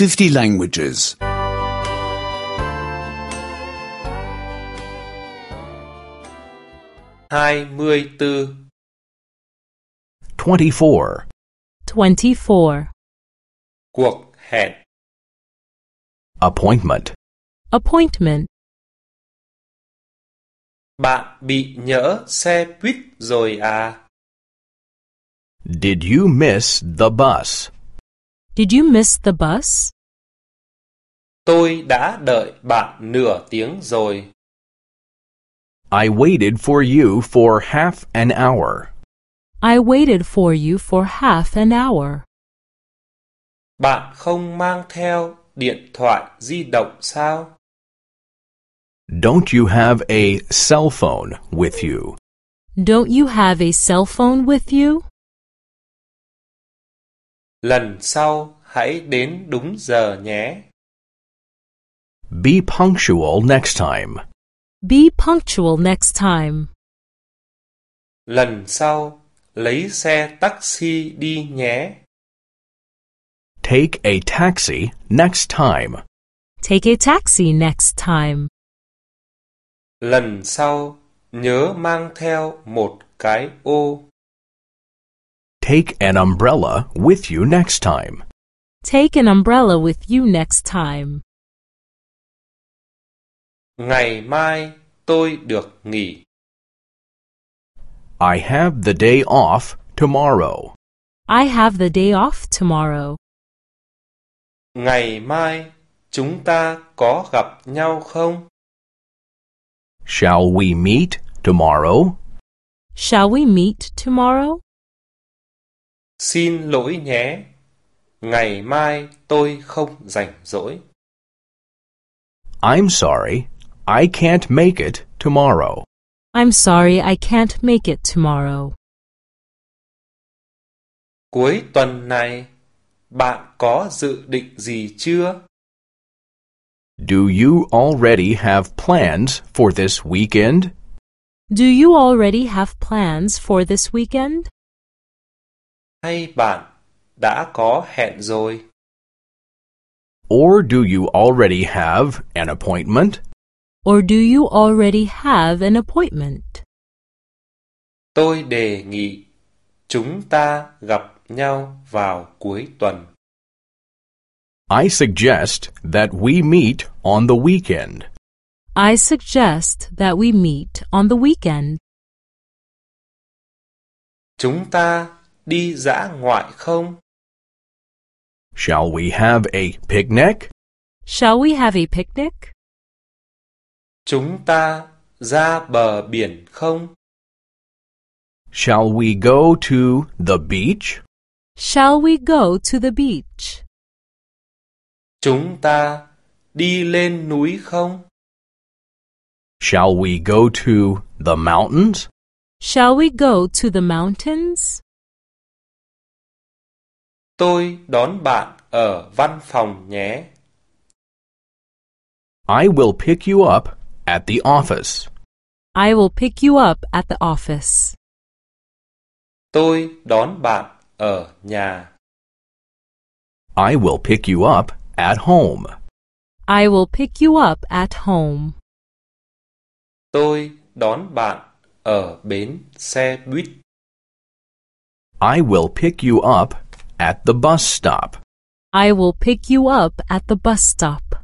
50 languages. 24 24. 24. cuộc hẹn Appointment. Appointment. bạn bị nhỡ xe buýt rồi à Did you miss the bus? Did you miss the bus? tôi đã đợi bạn nửa tiếng rồi I waited for you for half an hour. I waited for you for half an hour. bạn không mang theo điện thoại di động sao Don't you have a cell phone with you? Don't you have a cell phone with you? Lần sau hãy đến đúng giờ nhé Be punctual next time. Be punctual next time. lần sau lấy xe taxi đi nhé Take a taxi next time. Take a taxi next time. lần sau nhớ mang theo một cái ô Take an umbrella with you next time. Take an umbrella with you next time. ngày mai tôi được nghỉ I have the day off tomorrow. I have the day off tomorrow. ngày mai chúng ta có gặp nhau không Shall we meet tomorrow? Shall we meet tomorrow? Xin lỗi nhé ngày mai tôi không rảnh rỗi I'm sorry. I can't make it tomorrow. I'm sorry I can't make it tomorrow. cuối tuần này bạn có dự định gì chưa Do you already have plans for this weekend? Do you already have plans for this weekend? Hay bạn đã có hẹn rồi Or do you already have an appointment? Or do you already have an appointment? tôi đề nghị chúng ta gặp nhau vào cuối tuần I suggest that we meet on the weekend. I suggest that we meet on the weekend. chúng ta đi dã ngoại không Shall we have a picnic? Shall we have a picnic? chúng ta ra bờ biển không Shall we go to the beach? Shall we go to the beach? chúng ta đi lên núi không Shall we go to the mountains? Shall we go to the mountains? Tôi đón bạn ở văn phòng nhé I will pick you up at the office. I will pick you up at the office. tôi đón bạn ở nhà I will pick you up at home. I will pick you up at home. tôi đón bạn ở bến xe buýt I will pick you up at the bus stop. I will pick you up at the bus stop.